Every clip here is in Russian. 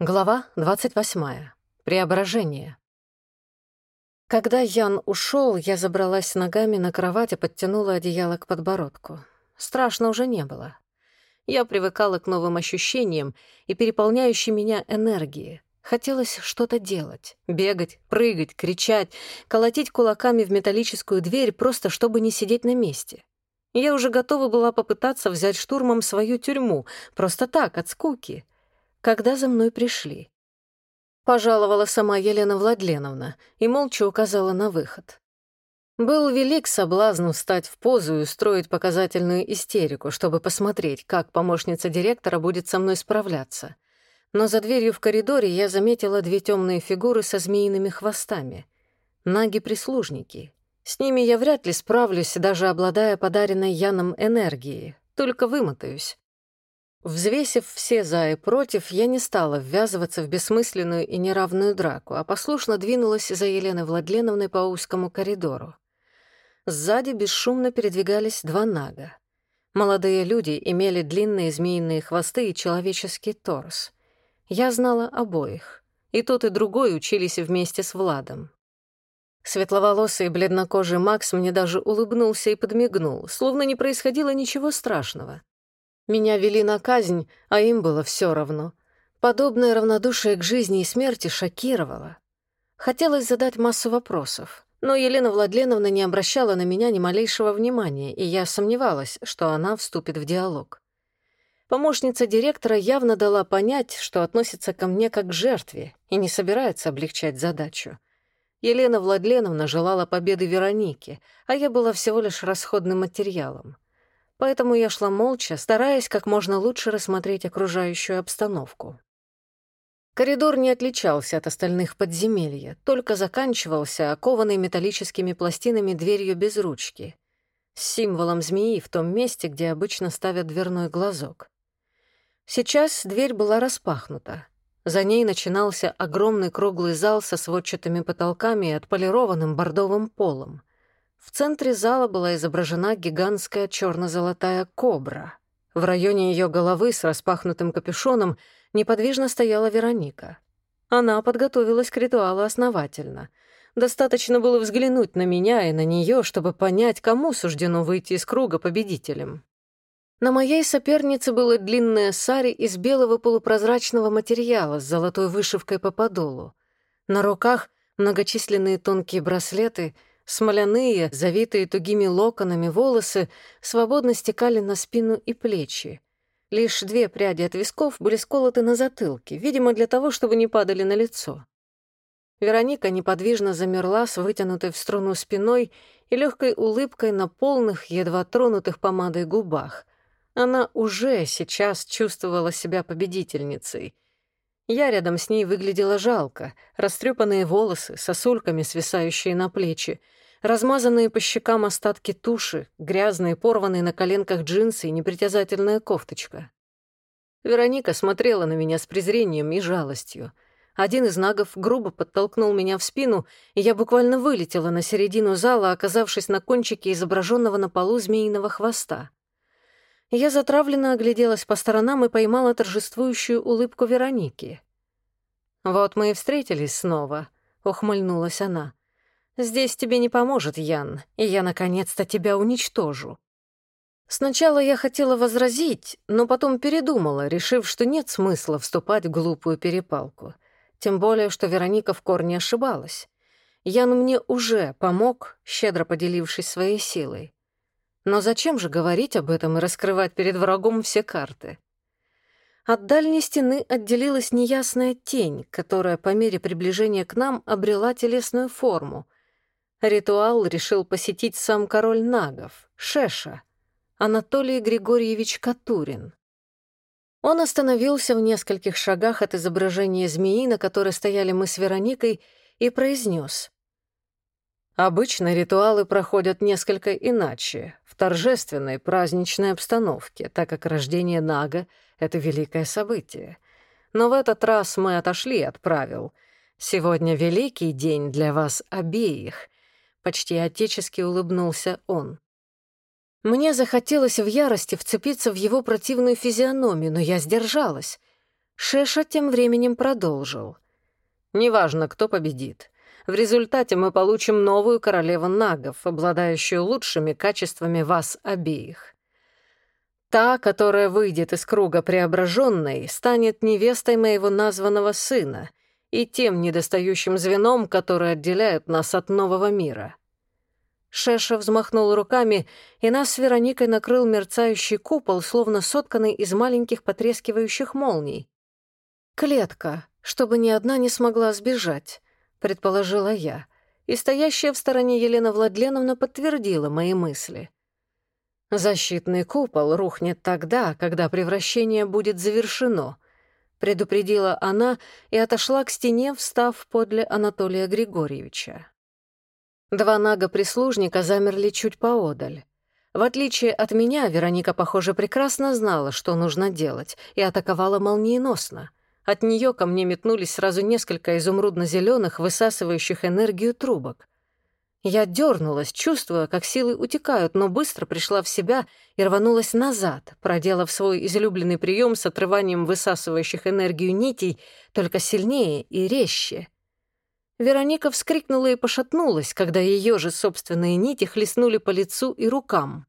Глава 28. Преображение. Когда Ян ушел, я забралась ногами на кровать и подтянула одеяло к подбородку. Страшно уже не было. Я привыкала к новым ощущениям и переполняющей меня энергии. Хотелось что-то делать — бегать, прыгать, кричать, колотить кулаками в металлическую дверь, просто чтобы не сидеть на месте. Я уже готова была попытаться взять штурмом свою тюрьму, просто так, от скуки — когда за мной пришли. Пожаловала сама Елена Владленовна и молча указала на выход. Был велик соблазн встать в позу и устроить показательную истерику, чтобы посмотреть, как помощница директора будет со мной справляться. Но за дверью в коридоре я заметила две темные фигуры со змеиными хвостами. Наги-прислужники. С ними я вряд ли справлюсь, даже обладая подаренной Яном энергией. Только вымотаюсь. Взвесив все «за» и «против», я не стала ввязываться в бессмысленную и неравную драку, а послушно двинулась за Еленой Владленовной по узкому коридору. Сзади бесшумно передвигались два нага. Молодые люди имели длинные змеиные хвосты и человеческий торс. Я знала обоих. И тот, и другой учились вместе с Владом. Светловолосый бледнокожий Макс мне даже улыбнулся и подмигнул, словно не происходило ничего страшного. Меня вели на казнь, а им было все равно. Подобное равнодушие к жизни и смерти шокировало. Хотелось задать массу вопросов, но Елена Владленовна не обращала на меня ни малейшего внимания, и я сомневалась, что она вступит в диалог. Помощница директора явно дала понять, что относится ко мне как к жертве и не собирается облегчать задачу. Елена Владленовна желала победы Вероники, а я была всего лишь расходным материалом поэтому я шла молча, стараясь как можно лучше рассмотреть окружающую обстановку. Коридор не отличался от остальных подземелья, только заканчивался окованной металлическими пластинами дверью без ручки, с символом змеи в том месте, где обычно ставят дверной глазок. Сейчас дверь была распахнута. За ней начинался огромный круглый зал со сводчатыми потолками и отполированным бордовым полом. В центре зала была изображена гигантская черно-золотая кобра. В районе ее головы с распахнутым капюшоном неподвижно стояла Вероника. Она подготовилась к ритуалу основательно. Достаточно было взглянуть на меня и на нее, чтобы понять, кому суждено выйти из круга победителем. На моей сопернице было длинное сари из белого полупрозрачного материала с золотой вышивкой по подолу. На руках многочисленные тонкие браслеты — Смоляные, завитые тугими локонами волосы свободно стекали на спину и плечи. Лишь две пряди от висков были сколоты на затылке, видимо, для того, чтобы не падали на лицо. Вероника неподвижно замерла с вытянутой в струну спиной и легкой улыбкой на полных, едва тронутых помадой губах. Она уже сейчас чувствовала себя победительницей. Я рядом с ней выглядела жалко, растрепанные волосы, сосульками свисающие на плечи, размазанные по щекам остатки туши, грязные, порванные на коленках джинсы и непритязательная кофточка. Вероника смотрела на меня с презрением и жалостью. Один из нагов грубо подтолкнул меня в спину, и я буквально вылетела на середину зала, оказавшись на кончике изображенного на полу змеиного хвоста. Я затравленно огляделась по сторонам и поймала торжествующую улыбку Вероники. «Вот мы и встретились снова», — ухмыльнулась она. Здесь тебе не поможет, Ян, и я наконец-то тебя уничтожу». Сначала я хотела возразить, но потом передумала, решив, что нет смысла вступать в глупую перепалку. Тем более, что Вероника в корне ошибалась. Ян мне уже помог, щедро поделившись своей силой. Но зачем же говорить об этом и раскрывать перед врагом все карты? От дальней стены отделилась неясная тень, которая по мере приближения к нам обрела телесную форму — Ритуал решил посетить сам король нагов, Шеша, Анатолий Григорьевич Катурин. Он остановился в нескольких шагах от изображения змеи, на которой стояли мы с Вероникой, и произнес: Обычно ритуалы проходят несколько иначе, в торжественной праздничной обстановке, так как рождение Нага — это великое событие. Но в этот раз мы отошли от правил. Сегодня великий день для вас обеих, Почти отечески улыбнулся он. Мне захотелось в ярости вцепиться в его противную физиономию, но я сдержалась. Шеша тем временем продолжил. «Неважно, кто победит. В результате мы получим новую королеву нагов, обладающую лучшими качествами вас обеих. Та, которая выйдет из круга преображенной, станет невестой моего названного сына и тем недостающим звеном, которое отделяет нас от нового мира». Шеша взмахнул руками, и нас с Вероникой накрыл мерцающий купол, словно сотканный из маленьких потрескивающих молний. «Клетка, чтобы ни одна не смогла сбежать», — предположила я, и стоящая в стороне Елена Владленовна подтвердила мои мысли. «Защитный купол рухнет тогда, когда превращение будет завершено», — предупредила она и отошла к стене, встав подле Анатолия Григорьевича. Два нага-прислужника замерли чуть поодаль. В отличие от меня, Вероника, похоже, прекрасно знала, что нужно делать, и атаковала молниеносно. От нее ко мне метнулись сразу несколько изумрудно-зеленых, высасывающих энергию трубок. Я дернулась, чувствуя, как силы утекают, но быстро пришла в себя и рванулась назад, проделав свой излюбленный прием с отрыванием высасывающих энергию нитей, только сильнее и резче — Вероника вскрикнула и пошатнулась, когда ее же собственные нити хлестнули по лицу и рукам.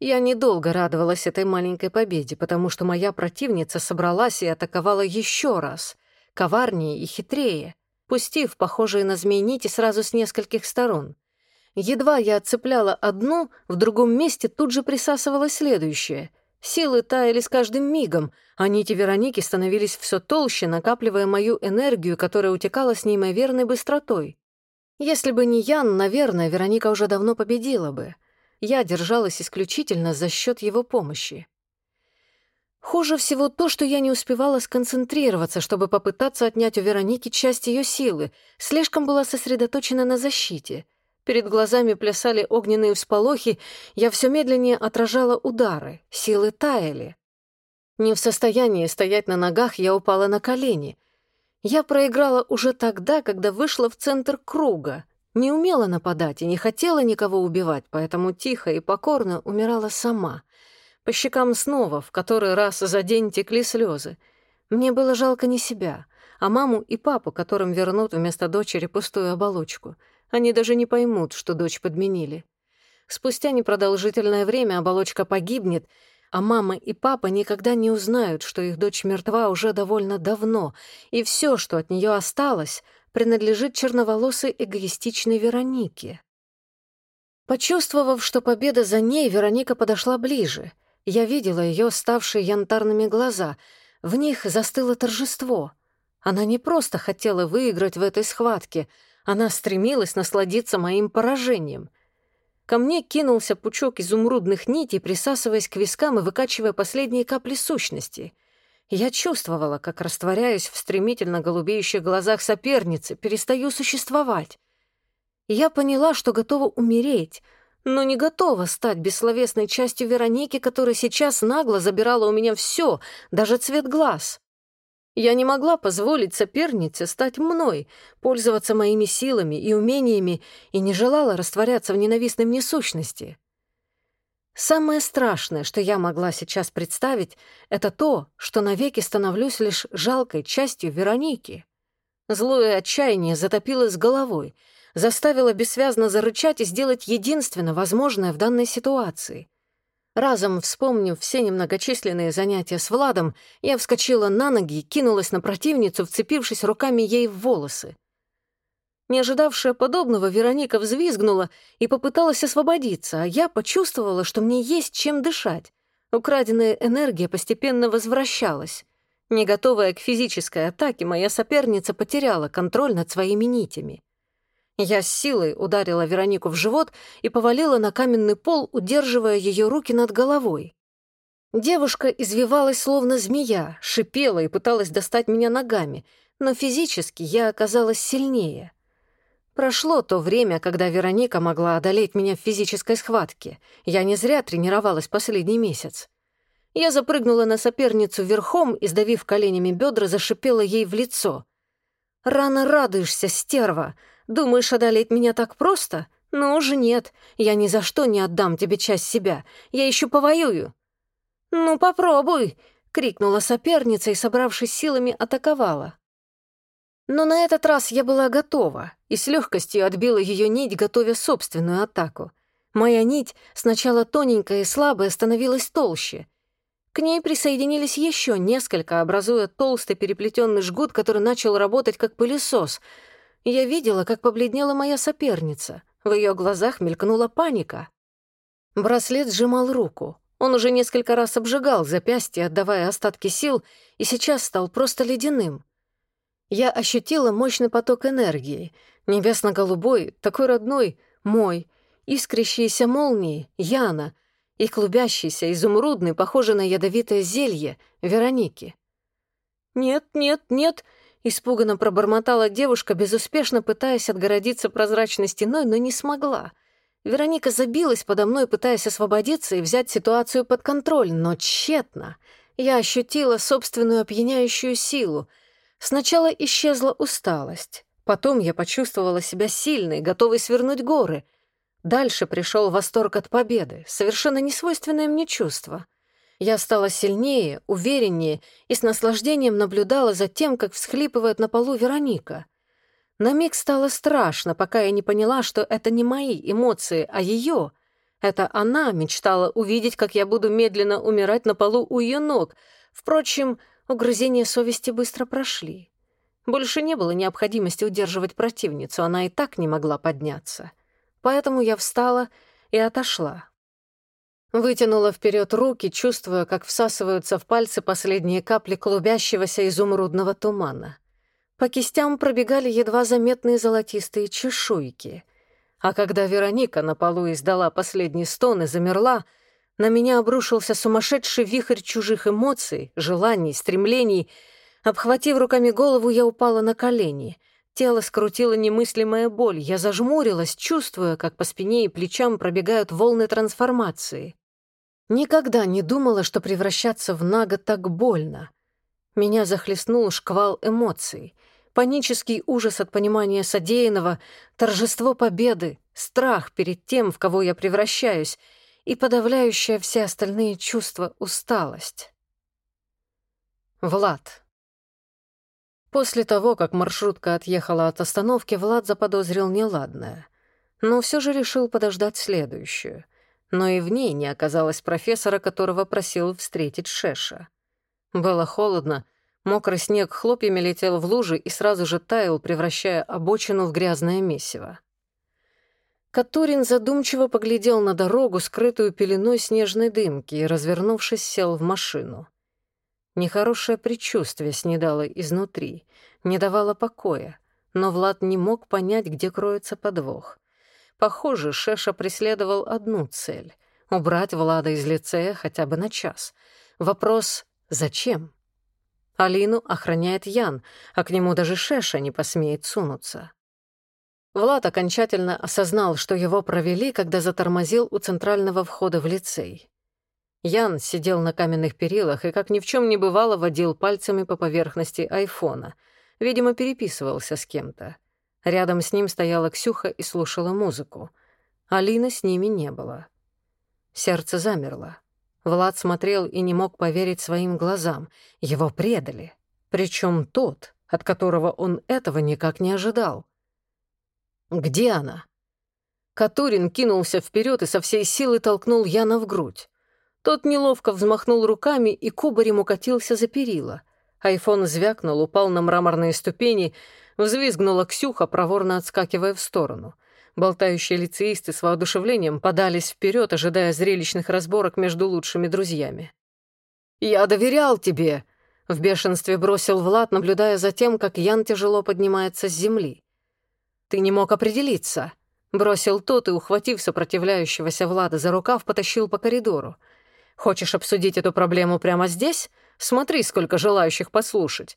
Я недолго радовалась этой маленькой победе, потому что моя противница собралась и атаковала еще раз, коварнее и хитрее, пустив похожие на змей нити сразу с нескольких сторон. Едва я отцепляла одну, в другом месте тут же присасывала следующее, Силы таяли с каждым мигом, а нити Вероники становились все толще, накапливая мою энергию, которая утекала с неимоверной быстротой. Если бы не Ян, наверное, Вероника уже давно победила бы. Я держалась исключительно за счет его помощи. Хуже всего то, что я не успевала сконцентрироваться, чтобы попытаться отнять у Вероники часть ее силы, слишком была сосредоточена на защите — Перед глазами плясали огненные всполохи, я все медленнее отражала удары, силы таяли. Не в состоянии стоять на ногах, я упала на колени. Я проиграла уже тогда, когда вышла в центр круга. Не умела нападать и не хотела никого убивать, поэтому тихо и покорно умирала сама. По щекам снова, в который раз за день текли слезы. Мне было жалко не себя, а маму и папу, которым вернут вместо дочери пустую оболочку — они даже не поймут, что дочь подменили. Спустя непродолжительное время оболочка погибнет, а мама и папа никогда не узнают, что их дочь мертва уже довольно давно, и все, что от нее осталось, принадлежит черноволосой эгоистичной Веронике. Почувствовав, что победа за ней, Вероника подошла ближе. Я видела ее ставшие янтарными глаза. В них застыло торжество. Она не просто хотела выиграть в этой схватке — она стремилась насладиться моим поражением. Ко мне кинулся пучок изумрудных нитей, присасываясь к вискам и выкачивая последние капли сущности. Я чувствовала, как растворяюсь в стремительно голубеющих глазах соперницы, перестаю существовать. Я поняла, что готова умереть, но не готова стать бессловесной частью Вероники, которая сейчас нагло забирала у меня все, даже цвет глаз. Я не могла позволить сопернице стать мной, пользоваться моими силами и умениями и не желала растворяться в ненавистной мне сущности. Самое страшное, что я могла сейчас представить, это то, что навеки становлюсь лишь жалкой частью Вероники. Злое отчаяние затопило с головой, заставило бессвязно зарычать и сделать единственно возможное в данной ситуации — Разом вспомнив все немногочисленные занятия с Владом, я вскочила на ноги и кинулась на противницу, вцепившись руками ей в волосы. Не ожидавшая подобного, Вероника взвизгнула и попыталась освободиться, а я почувствовала, что мне есть чем дышать. Украденная энергия постепенно возвращалась. Не готовая к физической атаке, моя соперница потеряла контроль над своими нитями. Я с силой ударила Веронику в живот и повалила на каменный пол, удерживая ее руки над головой. Девушка извивалась, словно змея, шипела и пыталась достать меня ногами, но физически я оказалась сильнее. Прошло то время, когда Вероника могла одолеть меня в физической схватке. Я не зря тренировалась последний месяц. Я запрыгнула на соперницу верхом и, сдавив коленями бедра, зашипела ей в лицо. «Рано радуешься, стерва! Думаешь, одолеть меня так просто? Ну уже нет. Я ни за что не отдам тебе часть себя. Я еще повоюю». «Ну, попробуй», — крикнула соперница и, собравшись силами, атаковала. Но на этот раз я была готова и с легкостью отбила ее нить, готовя собственную атаку. Моя нить, сначала тоненькая и слабая, становилась толще. К ней присоединились еще несколько, образуя толстый переплетенный жгут, который начал работать как пылесос. Я видела, как побледнела моя соперница. В ее глазах мелькнула паника. Браслет сжимал руку. Он уже несколько раз обжигал запястье, отдавая остатки сил, и сейчас стал просто ледяным. Я ощутила мощный поток энергии, небесно-голубой, такой родной, мой, искрящиеся молнии, Яна, и клубящийся, изумрудный, похожий на ядовитое зелье, Вероники. «Нет, нет, нет!» — испуганно пробормотала девушка, безуспешно пытаясь отгородиться прозрачной стеной, но не смогла. Вероника забилась подо мной, пытаясь освободиться и взять ситуацию под контроль, но тщетно. Я ощутила собственную опьяняющую силу — Сначала исчезла усталость, потом я почувствовала себя сильной, готовой свернуть горы. Дальше пришел восторг от победы, совершенно несвойственное мне чувство. Я стала сильнее, увереннее и с наслаждением наблюдала за тем, как всхлипывает на полу Вероника. На миг стало страшно, пока я не поняла, что это не мои эмоции, а ее. Это она мечтала увидеть, как я буду медленно умирать на полу у ее ног. Впрочем, Угрызения совести быстро прошли. Больше не было необходимости удерживать противницу, она и так не могла подняться. Поэтому я встала и отошла. Вытянула вперед руки, чувствуя, как всасываются в пальцы последние капли клубящегося изумрудного тумана. По кистям пробегали едва заметные золотистые чешуйки. А когда Вероника на полу издала последний стон и замерла, на меня обрушился сумасшедший вихрь чужих эмоций, желаний, стремлений. Обхватив руками голову, я упала на колени. Тело скрутило немыслимая боль. Я зажмурилась, чувствуя, как по спине и плечам пробегают волны трансформации. Никогда не думала, что превращаться в Нага так больно. Меня захлестнул шквал эмоций. Панический ужас от понимания содеянного, торжество победы, страх перед тем, в кого я превращаюсь — и подавляющая все остальные чувства усталость. Влад. После того, как маршрутка отъехала от остановки, Влад заподозрил неладное, но все же решил подождать следующую. Но и в ней не оказалось профессора, которого просил встретить Шеша. Было холодно, мокрый снег хлопьями летел в лужи и сразу же таял, превращая обочину в грязное месиво. Катурин задумчиво поглядел на дорогу, скрытую пеленой снежной дымки, и, развернувшись, сел в машину. Нехорошее предчувствие снедало изнутри, не давало покоя, но Влад не мог понять, где кроется подвох. Похоже, Шеша преследовал одну цель — убрать Влада из лицея хотя бы на час. Вопрос — зачем? Алину охраняет Ян, а к нему даже Шеша не посмеет сунуться. Влад окончательно осознал, что его провели, когда затормозил у центрального входа в лицей. Ян сидел на каменных перилах и, как ни в чем не бывало, водил пальцами по поверхности айфона. Видимо, переписывался с кем-то. Рядом с ним стояла Ксюха и слушала музыку. Алины с ними не было. Сердце замерло. Влад смотрел и не мог поверить своим глазам. Его предали. Причем тот, от которого он этого никак не ожидал. «Где она?» Катурин кинулся вперед и со всей силы толкнул Яна в грудь. Тот неловко взмахнул руками и кубарем укатился за перила. Айфон звякнул, упал на мраморные ступени, взвизгнула Ксюха, проворно отскакивая в сторону. Болтающие лицеисты с воодушевлением подались вперед, ожидая зрелищных разборок между лучшими друзьями. «Я доверял тебе!» — в бешенстве бросил Влад, наблюдая за тем, как Ян тяжело поднимается с земли. «Ты не мог определиться», — бросил тот и, ухватив сопротивляющегося Влада за рукав, потащил по коридору. «Хочешь обсудить эту проблему прямо здесь? Смотри, сколько желающих послушать».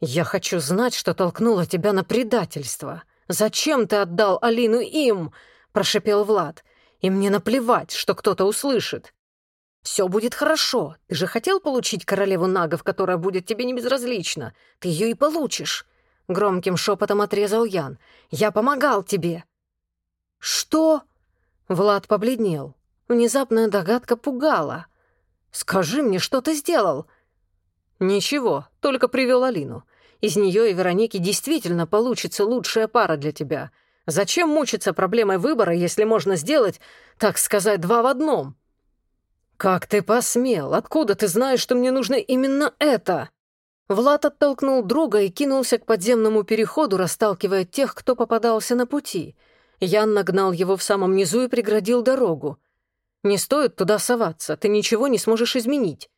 «Я хочу знать, что толкнуло тебя на предательство. Зачем ты отдал Алину им?» — прошепел Влад. «И мне наплевать, что кто-то услышит». «Все будет хорошо. Ты же хотел получить королеву нагов, которая будет тебе не безразлична. Ты ее и получишь. Громким шепотом отрезал Ян. «Я помогал тебе!» «Что?» Влад побледнел. Внезапная догадка пугала. Скажи мне, что ты сделал?» «Ничего, только привел Алину. Из нее и Вероники действительно получится лучшая пара для тебя. Зачем мучиться проблемой выбора, если можно сделать, так сказать, два в одном?» «Как ты посмел? Откуда ты знаешь, что мне нужно именно это?» Влад оттолкнул друга и кинулся к подземному переходу, расталкивая тех, кто попадался на пути. Ян нагнал его в самом низу и преградил дорогу. «Не стоит туда соваться, ты ничего не сможешь изменить».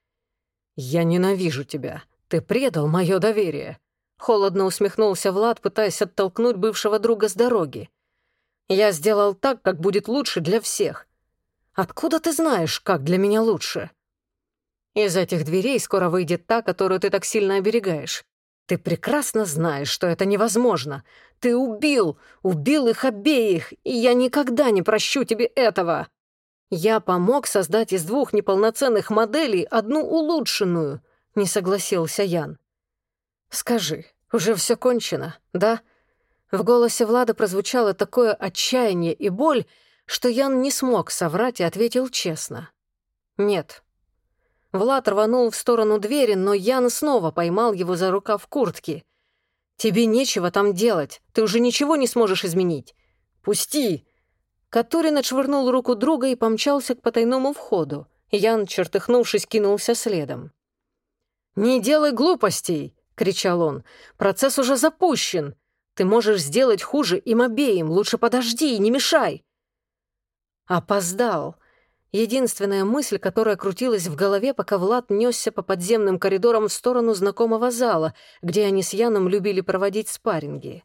«Я ненавижу тебя. Ты предал мое доверие», — холодно усмехнулся Влад, пытаясь оттолкнуть бывшего друга с дороги. «Я сделал так, как будет лучше для всех. Откуда ты знаешь, как для меня лучше?» «Из этих дверей скоро выйдет та, которую ты так сильно оберегаешь. Ты прекрасно знаешь, что это невозможно. Ты убил, убил их обеих, и я никогда не прощу тебе этого!» Я помог создать из двух неполноценных моделей одну улучшенную, не согласился Ян. Скажи, уже все кончено, да? В голосе Влада прозвучало такое отчаяние и боль, что Ян не смог соврать и ответил честно. «Нет». Влад рванул в сторону двери, но Ян снова поймал его за рукав куртки. «Тебе нечего там делать, ты уже ничего не сможешь изменить. Пусти!» Катурин отшвырнул руку друга и помчался к потайному входу. Ян, чертыхнувшись, кинулся следом. «Не делай глупостей!» — кричал он. «Процесс уже запущен. Ты можешь сделать хуже им обеим. Лучше подожди и не мешай!» Опоздал. Единственная мысль, которая крутилась в голове, пока Влад несся по подземным коридорам в сторону знакомого зала, где они с Яном любили проводить спарринги.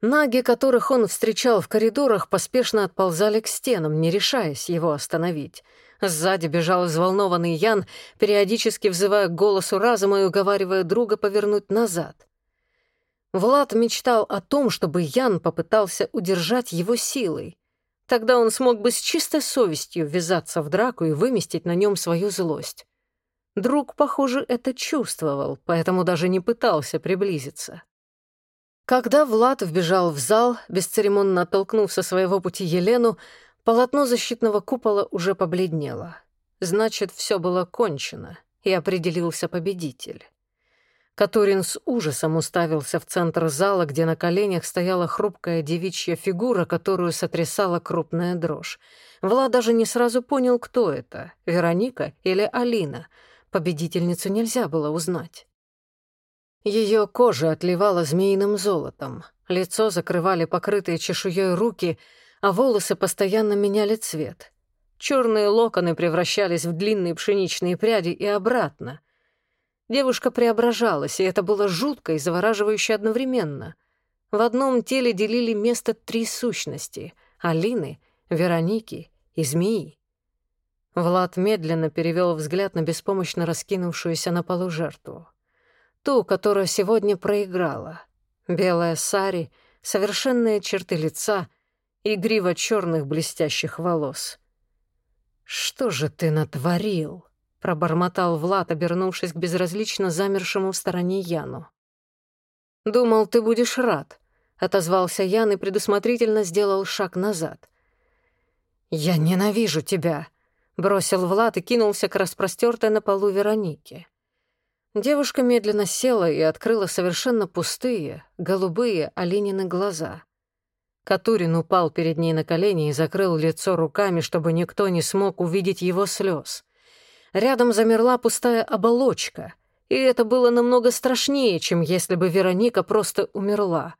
Наги, которых он встречал в коридорах, поспешно отползали к стенам, не решаясь его остановить. Сзади бежал взволнованный Ян, периодически взывая к голосу разума и уговаривая друга повернуть назад. Влад мечтал о том, чтобы Ян попытался удержать его силой. Тогда он смог бы с чистой совестью ввязаться в драку и выместить на нем свою злость. Друг, похоже, это чувствовал, поэтому даже не пытался приблизиться. Когда Влад вбежал в зал, бесцеремонно оттолкнув со своего пути Елену, полотно защитного купола уже побледнело. Значит, все было кончено, и определился победитель. Катурин с ужасом уставился в центр зала, где на коленях стояла хрупкая девичья фигура, которую сотрясала крупная дрожь. Влад даже не сразу понял, кто это — Вероника или Алина. Победительницу нельзя было узнать. Ее кожа отливала змеиным золотом, лицо закрывали покрытые чешуей руки, а волосы постоянно меняли цвет. Черные локоны превращались в длинные пшеничные пряди и обратно. Девушка преображалась, и это было жутко и завораживающе одновременно. В одном теле делили место три сущности — Алины, Вероники и Змеи. Влад медленно перевел взгляд на беспомощно раскинувшуюся на полу жертву. Ту, которая сегодня проиграла. Белая сари, совершенные черты лица и грива черных блестящих волос. «Что же ты натворил?» — пробормотал Влад, обернувшись к безразлично замершему в стороне Яну. «Думал, ты будешь рад», — отозвался Ян и предусмотрительно сделал шаг назад. «Я ненавижу тебя», — бросил Влад и кинулся к распростертой на полу Веронике. Девушка медленно села и открыла совершенно пустые, голубые Алинины глаза. Катурин упал перед ней на колени и закрыл лицо руками, чтобы никто не смог увидеть его слез. Рядом замерла пустая оболочка, и это было намного страшнее, чем если бы Вероника просто умерла.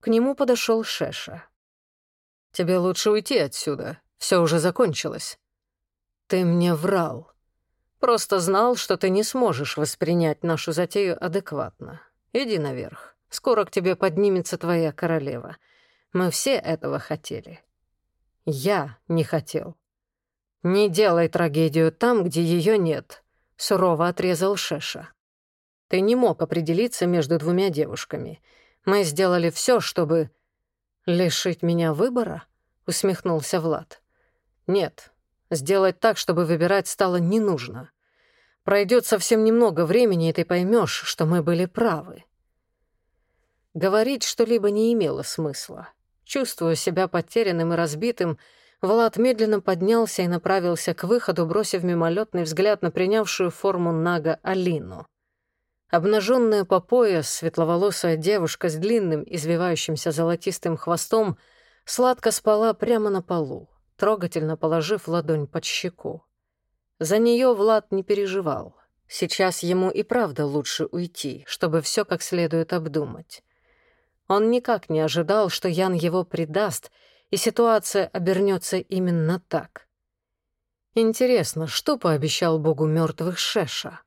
К нему подошел Шеша. «Тебе лучше уйти отсюда, все уже закончилось». «Ты мне врал», Просто знал, что ты не сможешь воспринять нашу затею адекватно. Иди наверх. Скоро к тебе поднимется твоя королева. Мы все этого хотели. Я не хотел. Не делай трагедию там, где ее нет, сурово отрезал Шеша. Ты не мог определиться между двумя девушками. Мы сделали все, чтобы... Лишить меня выбора? Усмехнулся Влад. Нет, сделать так, чтобы выбирать стало не нужно. Пройдет совсем немного времени, и ты поймешь, что мы были правы. Говорить что-либо не имело смысла. Чувствуя себя потерянным и разбитым, Влад медленно поднялся и направился к выходу, бросив мимолетный взгляд на принявшую форму Нага Алину. Обнаженная по пояс, светловолосая девушка с длинным, извивающимся золотистым хвостом сладко спала прямо на полу, трогательно положив ладонь под щеку. За нее Влад не переживал. Сейчас ему и правда лучше уйти, чтобы все как следует обдумать. Он никак не ожидал, что Ян его предаст — и ситуация обернется именно так. Интересно, что пообещал богу мертвых Шеша?